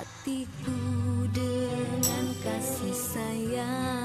hatiku dengan kasih sayang.